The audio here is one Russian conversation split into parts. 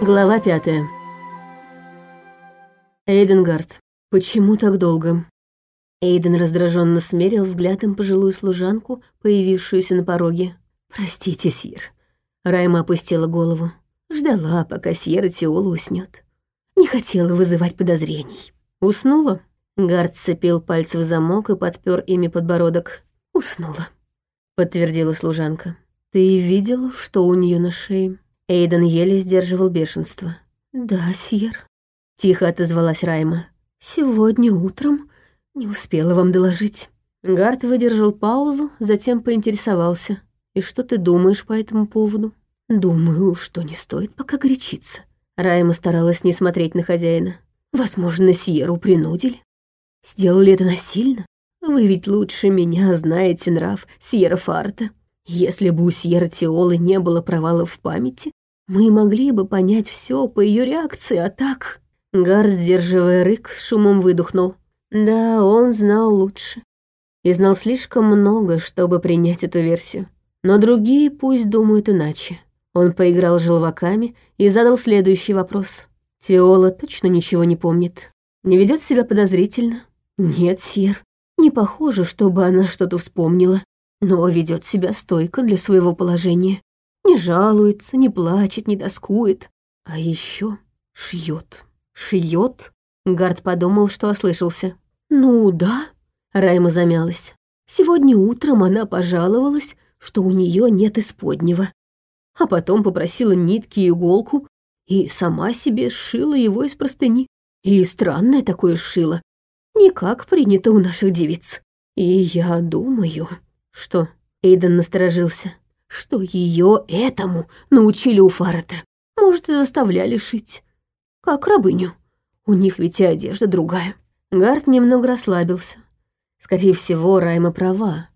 Глава пятая. Эйденгард. Почему так долго? Эйден раздраженно смерил взглядом пожилую служанку, появившуюся на пороге. «Простите, Сир». Райма опустила голову. Ждала, пока Сьерра Тиола уснет. Не хотела вызывать подозрений. Уснула? Гард сцепил пальцы в замок и подпер ими подбородок. Уснула, подтвердила служанка. Ты видел, что у нее на шее? Эйден еле сдерживал бешенство. «Да, Сьер», — тихо отозвалась Райма. «Сегодня утром не успела вам доложить». Гард выдержал паузу, затем поинтересовался. «И что ты думаешь по этому поводу?» «Думаю, что не стоит пока горячиться». Райма старалась не смотреть на хозяина. «Возможно, Сьеру принудили. Сделали это насильно. Вы ведь лучше меня знаете нрав Сьерра Фарта. Если бы у Сьерра Тиолы не было провалов в памяти, мы могли бы понять все по ее реакции, а так...» Гар, сдерживая рык, шумом выдохнул. Да, он знал лучше. И знал слишком много, чтобы принять эту версию. Но другие пусть думают иначе. Он поиграл желваками и задал следующий вопрос. Теола точно ничего не помнит. Не ведет себя подозрительно? Нет, Сир. Не похоже, чтобы она что-то вспомнила. Но ведет себя стойко для своего положения. Не жалуется, не плачет, не тоскует. А еще шьет. Шьет? Гард подумал, что ослышался. Ну да, Райма замялась. Сегодня утром она пожаловалась, что у нее нет исподнего. А потом попросила нитки и иголку и сама себе сшила его из простыни. И странное такое сшила. Не как принято у наших девиц. И я думаю, что Эйден насторожился что ее этому научили у Фарета. Может, и заставляли шить. Как рабыню. У них ведь и одежда другая. Гард немного расслабился. Скорее всего, Райма права.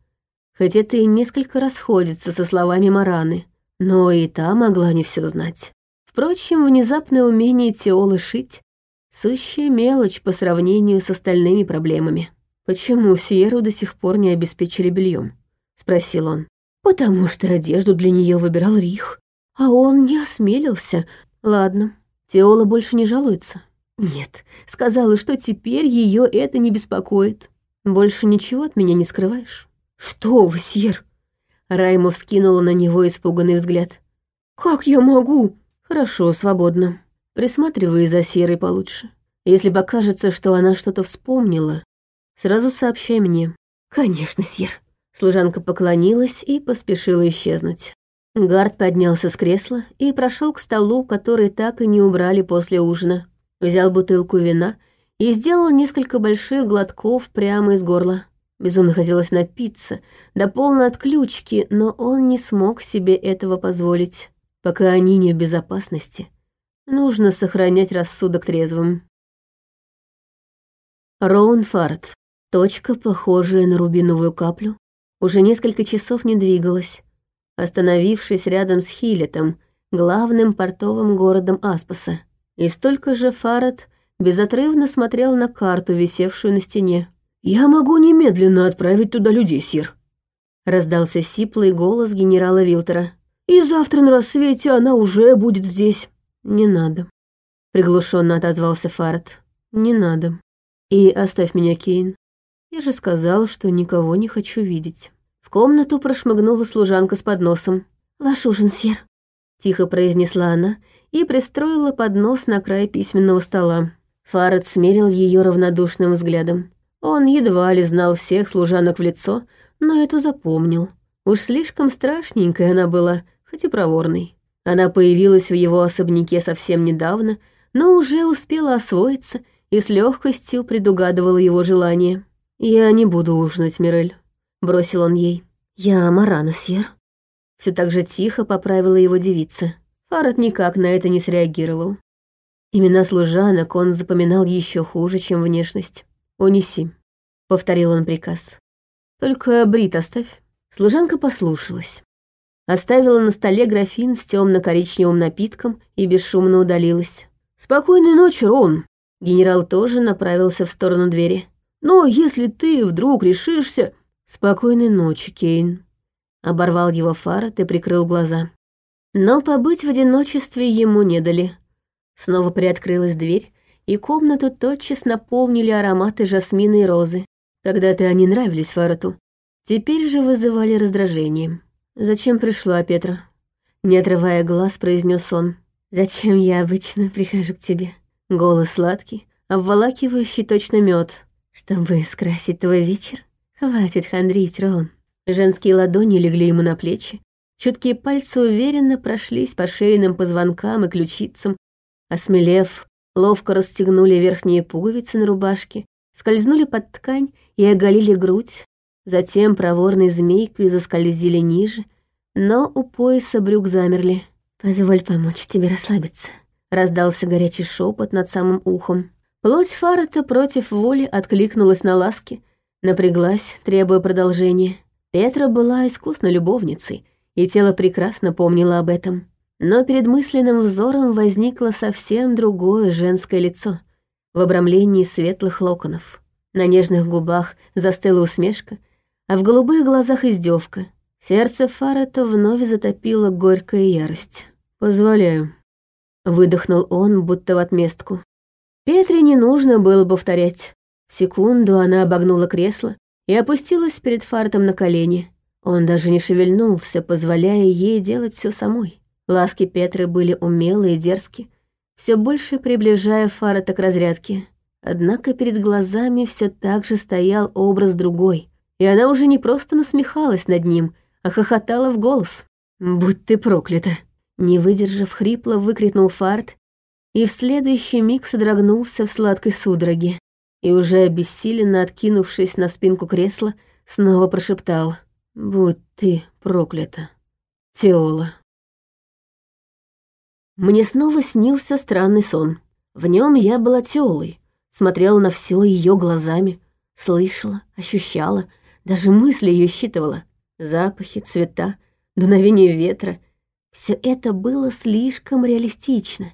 Хоть это и несколько расходится со словами Мараны, но и та могла не все знать. Впрочем, внезапное умение Теолы шить — сущая мелочь по сравнению с остальными проблемами. «Почему Сиеру до сих пор не обеспечили бельем? спросил он. Потому что одежду для нее выбирал Рих, а он не осмелился. Ладно, Теола больше не жалуется. Нет, сказала, что теперь ее это не беспокоит. Больше ничего от меня не скрываешь. Что вы, Сьер? Райма вскинула на него испуганный взгляд. Как я могу? Хорошо, свободно. Присматривай за Серой получше. Если покажется, что она что-то вспомнила, сразу сообщай мне. Конечно, Сьер. Служанка поклонилась и поспешила исчезнуть. Гард поднялся с кресла и прошел к столу, который так и не убрали после ужина. Взял бутылку вина и сделал несколько больших глотков прямо из горла. Безумно хотелось напиться, до полной отключки, но он не смог себе этого позволить. Пока они не в безопасности, нужно сохранять рассудок трезвым. Роун Фарт. Точка, похожая на рубиновую каплю, уже несколько часов не двигалась, остановившись рядом с Хилетом, главным портовым городом Аспаса. И столько же Фарад безотрывно смотрел на карту, висевшую на стене. «Я могу немедленно отправить туда людей, Сир», — раздался сиплый голос генерала Вилтера. «И завтра на рассвете она уже будет здесь». «Не надо», — приглушенно отозвался Фарад. «Не надо. И оставь меня, Кейн. Я же сказал, что никого не хочу видеть. В комнату прошмыгнула служанка с подносом. «Ваш ужин, сер», — тихо произнесла она и пристроила поднос на край письменного стола. Фарад смерил ее равнодушным взглядом. Он едва ли знал всех служанок в лицо, но эту запомнил. Уж слишком страшненькая она была, хоть и проворной. Она появилась в его особняке совсем недавно, но уже успела освоиться и с легкостью предугадывала его желания. «Я не буду ужинать, Мирель», — бросил он ей. «Я Марана, Сьер». Все так же тихо поправила его девица. Фарад никак на это не среагировал. Имена служанок он запоминал еще хуже, чем внешность. «Унеси», — повторил он приказ. «Только брит оставь». Служанка послушалась. Оставила на столе графин с темно-коричневым напитком и бесшумно удалилась. «Спокойной ночи, Рон!» Генерал тоже направился в сторону двери. Но если ты вдруг решишься... Спокойной ночи, Кейн. Оборвал его Фарад и прикрыл глаза. Но побыть в одиночестве ему не дали. Снова приоткрылась дверь, и комнату тотчас наполнили ароматы жасмина и розы. Когда-то они нравились Фарату, теперь же вызывали раздражение. «Зачем пришла Петра?» Не отрывая глаз, произнес он. «Зачем я обычно прихожу к тебе?» Голос сладкий, обволакивающий точно мед. «Чтобы скрасить твой вечер? Хватит хандрить, Рон». Женские ладони легли ему на плечи, чуткие пальцы уверенно прошлись по шейным позвонкам и ключицам, осмелев, ловко расстегнули верхние пуговицы на рубашке, скользнули под ткань и оголили грудь, затем проворной змейкой заскользили ниже, но у пояса брюк замерли. «Позволь помочь тебе расслабиться», — раздался горячий шепот над самым ухом. Плоть Фарата против воли откликнулась на ласки, напряглась, требуя продолжения. Петра была искусной любовницей, и тело прекрасно помнило об этом. Но перед мысленным взором возникло совсем другое женское лицо в обрамлении светлых локонов. На нежных губах застыла усмешка, а в голубых глазах издевка. Сердце Фарета вновь затопило горькая ярость. «Позволяю», — выдохнул он, будто в отместку. Петре не нужно было повторять. В секунду она обогнула кресло и опустилась перед Фартом на колени. Он даже не шевельнулся, позволяя ей делать все самой. Ласки Петры были умелые и дерзкие, все больше приближая Фарта к разрядке. Однако перед глазами все так же стоял образ другой, и она уже не просто насмехалась над ним, а хохотала в голос. «Будь ты проклята!» Не выдержав, хрипло выкрикнул Фарт, и в следующий миг содрогнулся в сладкой судороге, и уже обессиленно откинувшись на спинку кресла, снова прошептал «Будь ты проклята, Теола». Мне снова снился странный сон. В нем я была Теолой, смотрела на все ее глазами, слышала, ощущала, даже мысли ее считывала. Запахи, цвета, дуновение ветра — все это было слишком реалистично,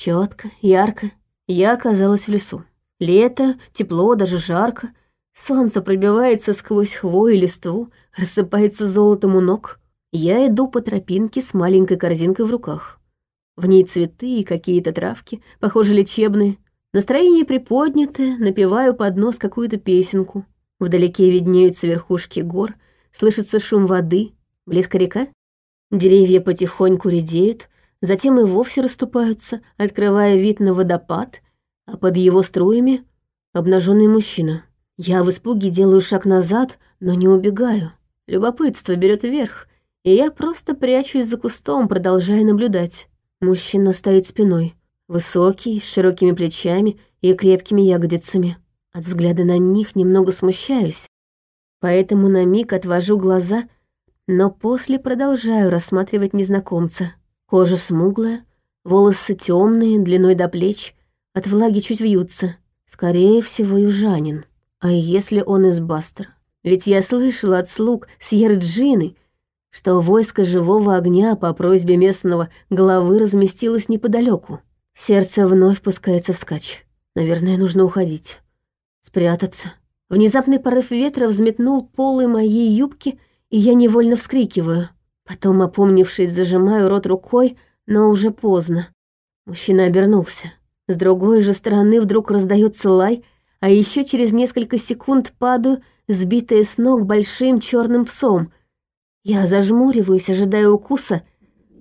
четко, ярко. Я оказалась в лесу. Лето, тепло, даже жарко. Солнце пробивается сквозь хвою и листву, рассыпается золотом у ног. Я иду по тропинке с маленькой корзинкой в руках. В ней цветы и какие-то травки, похоже, лечебные. Настроение приподнятое, напеваю под нос какую-то песенку. Вдалеке виднеются верхушки гор, слышится шум воды. Близко река? Деревья потихоньку редеют, затем и вовсе расступаются, открывая вид на водопад — а под его струями обнаженный мужчина. Я в испуге делаю шаг назад, но не убегаю. Любопытство берет верх, и я просто прячусь за кустом, продолжая наблюдать. Мужчина стоит спиной, высокий, с широкими плечами и крепкими ягодицами. От взгляда на них немного смущаюсь, поэтому на миг отвожу глаза, но после продолжаю рассматривать незнакомца. Кожа смуглая, волосы темные, длиной до плеч — от влаги чуть вьются. Скорее всего, южанин. А если он из Бастера? Ведь я слышала от слуг Сьерджины, что войско живого огня по просьбе местного главы разместилось неподалеку. Сердце вновь пускается вскачь. Наверное, нужно уходить. Спрятаться. Внезапный порыв ветра взметнул полы моей юбки, и я невольно вскрикиваю. Потом, опомнившись, зажимаю рот рукой, но уже поздно. Мужчина обернулся. С другой же стороны вдруг раздается лай, а еще через несколько секунд падаю, сбитая с ног большим черным псом. Я зажмуриваюсь, ожидая укуса,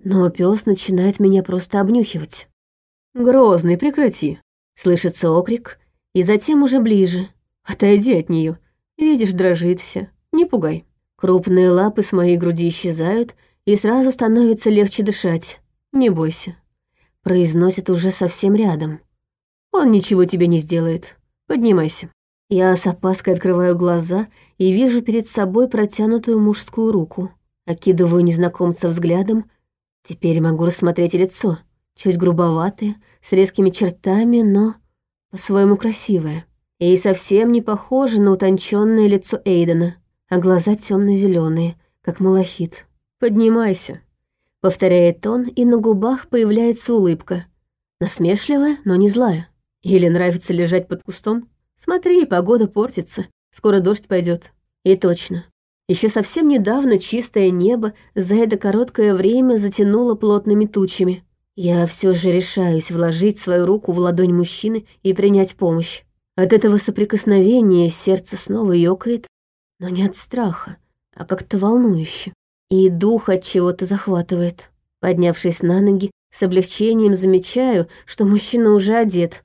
но пес начинает меня просто обнюхивать. «Грозный, прекрати!» — слышится окрик, и затем уже ближе. «Отойди от нее. Видишь, дрожит вся. Не пугай». Крупные лапы с моей груди исчезают, и сразу становится легче дышать. Не бойся произносит уже совсем рядом. «Он ничего тебе не сделает. Поднимайся». Я с опаской открываю глаза и вижу перед собой протянутую мужскую руку. Окидываю незнакомца взглядом. Теперь могу рассмотреть лицо. Чуть грубоватое, с резкими чертами, но по-своему красивое. И совсем не похоже на утонченное лицо Эйдена, а глаза темно зеленые как малахит. «Поднимайся», Повторяет он, и на губах появляется улыбка. Насмешливая, но не злая. Или нравится лежать под кустом? Смотри, погода портится. Скоро дождь пойдет. И точно. Еще совсем недавно чистое небо за это короткое время затянуло плотными тучами. Я все же решаюсь вложить свою руку в ладонь мужчины и принять помощь. От этого соприкосновения сердце снова ёкает, но не от страха, а как-то волнующе. И дух от чего-то захватывает. Поднявшись на ноги, с облегчением замечаю, что мужчина уже одет.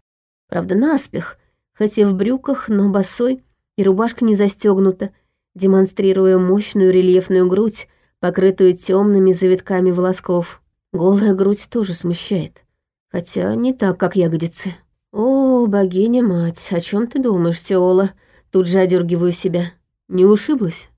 Правда, наспех, хотя в брюках, но босой, и рубашка не застегнута, демонстрируя мощную рельефную грудь, покрытую темными завитками волосков. Голая грудь тоже смущает, хотя не так, как ягодицы. «О, богиня-мать, о чем ты думаешь, Теола?» Тут же одергиваю себя. Не ушиблась?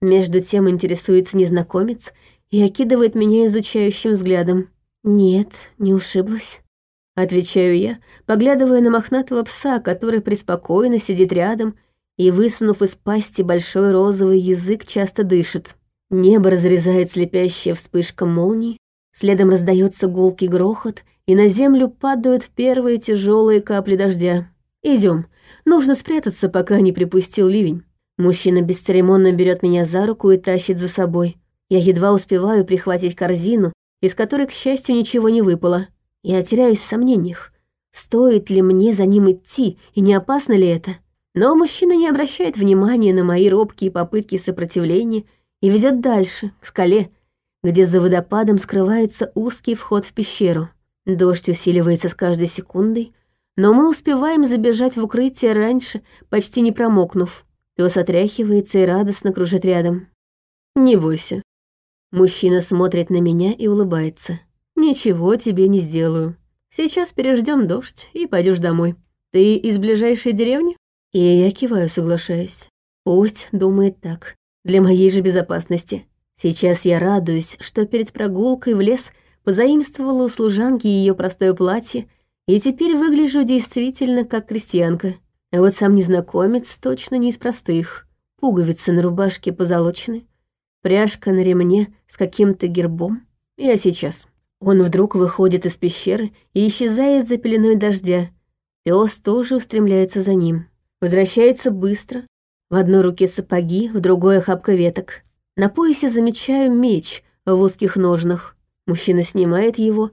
Между тем интересуется незнакомец и окидывает меня изучающим взглядом. «Нет, не ушиблась», — отвечаю я, поглядывая на мохнатого пса, который преспокойно сидит рядом и, высунув из пасти большой розовый язык, часто дышит. Небо разрезает слепящая вспышка молнии, следом раздается гулкий грохот, и на землю падают первые тяжелые капли дождя. Идем, нужно спрятаться, пока не припустил ливень. Мужчина бесцеремонно берет меня за руку и тащит за собой. Я едва успеваю прихватить корзину, из которой, к счастью, ничего не выпало. Я теряюсь в сомнениях. Стоит ли мне за ним идти, и не опасно ли это? Но мужчина не обращает внимания на мои робкие попытки сопротивления и ведет дальше, к скале, где за водопадом скрывается узкий вход в пещеру. Дождь усиливается с каждой секундой, но мы успеваем забежать в укрытие раньше, почти не промокнув. Пес отряхивается и радостно кружит рядом. «Не бойся». Мужчина смотрит на меня и улыбается. «Ничего тебе не сделаю. Сейчас переждем дождь и пойдешь домой. Ты из ближайшей деревни?» И я киваю, соглашаясь. Пусть думает так. Для моей же безопасности. Сейчас я радуюсь, что перед прогулкой в лес позаимствовала у служанки ее простое платье, и теперь выгляжу действительно как крестьянка. А вот сам незнакомец точно не из простых. Пуговицы на рубашке позолочены, пряжка на ремне с каким-то гербом. Я сейчас. Он вдруг выходит из пещеры и исчезает за пеленой дождя. Пес тоже устремляется за ним. Возвращается быстро. В одной руке сапоги, в другой охапка веток. На поясе замечаю меч в узких ножнах. Мужчина снимает его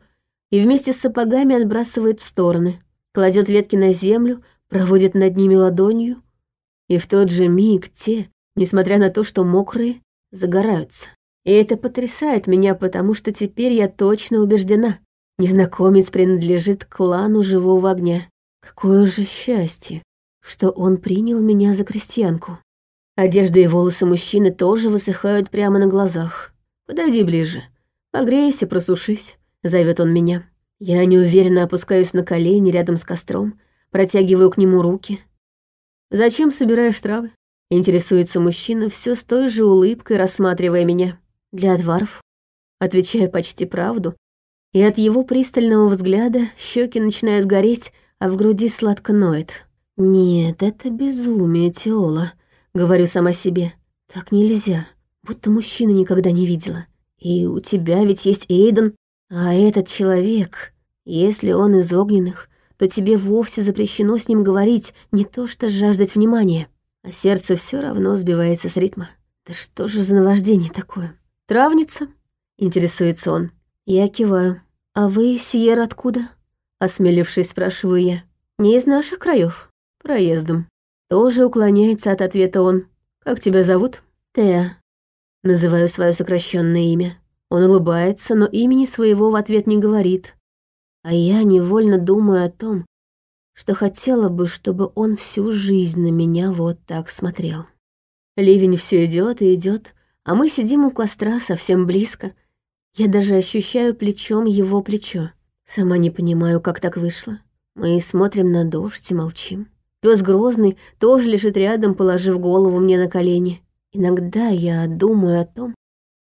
и вместе с сапогами отбрасывает в стороны. Кладет ветки на землю, проводит над ними ладонью, и в тот же миг те, несмотря на то, что мокрые, загораются. И это потрясает меня, потому что теперь я точно убеждена. Незнакомец принадлежит клану живого огня. Какое же счастье, что он принял меня за крестьянку. Одежда и волосы мужчины тоже высыхают прямо на глазах. «Подойди ближе, погрейся, просушись», — зовет он меня. Я неуверенно опускаюсь на колени рядом с костром, Протягиваю к нему руки. «Зачем собираешь травы?» Интересуется мужчина все с той же улыбкой, рассматривая меня. «Для отваров». Отвечаю почти правду, и от его пристального взгляда щеки начинают гореть, а в груди сладко ноет. «Нет, это безумие, Теола», — говорю сама себе. «Так нельзя, будто мужчина никогда не видела. И у тебя ведь есть Эйден, а этот человек, если он из огненных, то тебе вовсе запрещено с ним говорить, не то что жаждать внимания. А сердце все равно сбивается с ритма. Да что же за наваждение такое? Травница? Интересуется он. Я киваю. А вы, Сиер, откуда? Осмелившись, спрашиваю я. Не из наших краев. Проездом. Тоже уклоняется от ответа он. Как тебя зовут? Теа. Называю свое сокращенное имя. Он улыбается, но имени своего в ответ не говорит. А я невольно думаю о том, что хотела бы, чтобы он всю жизнь на меня вот так смотрел. Ливень все идет и идет, а мы сидим у костра совсем близко. Я даже ощущаю плечом его плечо. Сама не понимаю, как так вышло. Мы смотрим на дождь и молчим. Пес грозный тоже лежит рядом, положив голову мне на колени. Иногда я думаю о том,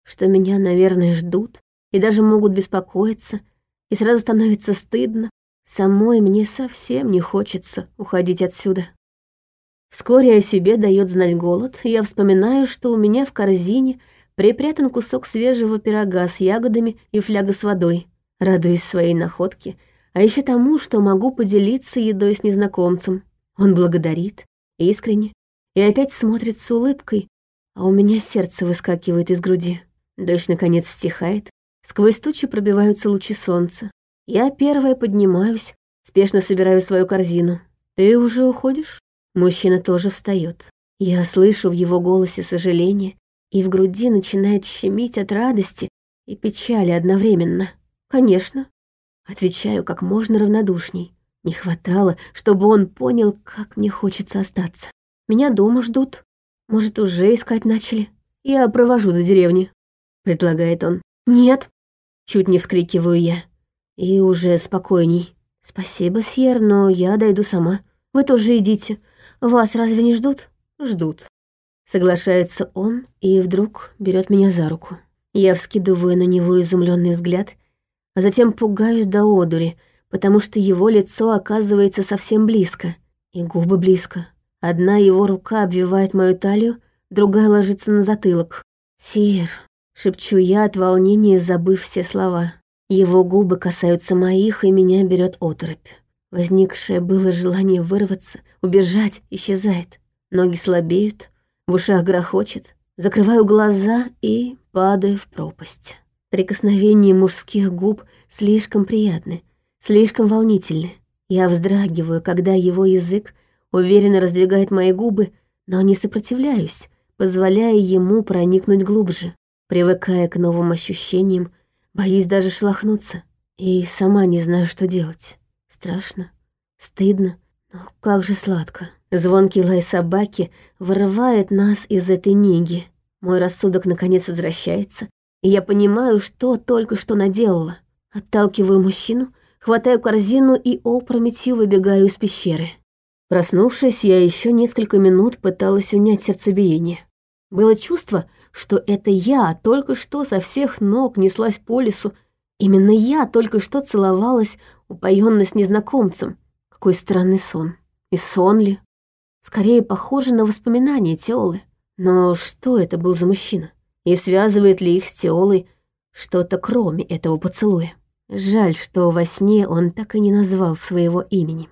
что меня, наверное, ждут и даже могут беспокоиться, и сразу становится стыдно. Самой мне совсем не хочется уходить отсюда. Вскоре о себе дает знать голод, и я вспоминаю, что у меня в корзине припрятан кусок свежего пирога с ягодами и фляга с водой. Радуюсь своей находке, а еще тому, что могу поделиться едой с незнакомцем. Он благодарит, искренне, и опять смотрит с улыбкой, а у меня сердце выскакивает из груди. Дождь наконец стихает, Сквозь тучи пробиваются лучи солнца. Я первая поднимаюсь, спешно собираю свою корзину. «Ты уже уходишь?» Мужчина тоже встает. Я слышу в его голосе сожаление, и в груди начинает щемить от радости и печали одновременно. «Конечно», — отвечаю как можно равнодушней. Не хватало, чтобы он понял, как мне хочется остаться. Меня дома ждут. Может, уже искать начали? Я провожу до деревни, предлагает он. Нет, чуть не вскрикиваю я. И уже спокойней. Спасибо, Сьер, но я дойду сама. Вы тоже идите. Вас разве не ждут? Ждут. Соглашается он и вдруг берет меня за руку. Я вскидываю на него изумленный взгляд, а затем пугаюсь до одури, потому что его лицо оказывается совсем близко, и губы близко. Одна его рука обвивает мою талию, другая ложится на затылок. «Сир», — шепчу я от волнения, забыв все слова. Его губы касаются моих, и меня берет оторопь. Возникшее было желание вырваться, убежать, исчезает. Ноги слабеют, в ушах грохочет. Закрываю глаза и падаю в пропасть. Прикосновения мужских губ слишком приятны, слишком волнительны. Я вздрагиваю, когда его язык уверенно раздвигает мои губы, но не сопротивляюсь, позволяя ему проникнуть глубже. Привыкая к новым ощущениям, боюсь даже шлахнуться. И сама не знаю, что делать. Страшно, стыдно, но как же сладко. Звонкий лай собаки вырывает нас из этой неги. Мой рассудок наконец возвращается, и я понимаю, что только что наделала. Отталкиваю мужчину, хватаю корзину и опрометью выбегаю из пещеры. Проснувшись, я еще несколько минут пыталась унять сердцебиение. Было чувство, что это я только что со всех ног неслась по лесу. Именно я только что целовалась, упоенно с незнакомцем. Какой странный сон. И сон ли? Скорее похоже на воспоминания Теолы. Но что это был за мужчина? И связывает ли их с Теолой что-то кроме этого поцелуя? Жаль, что во сне он так и не назвал своего имени.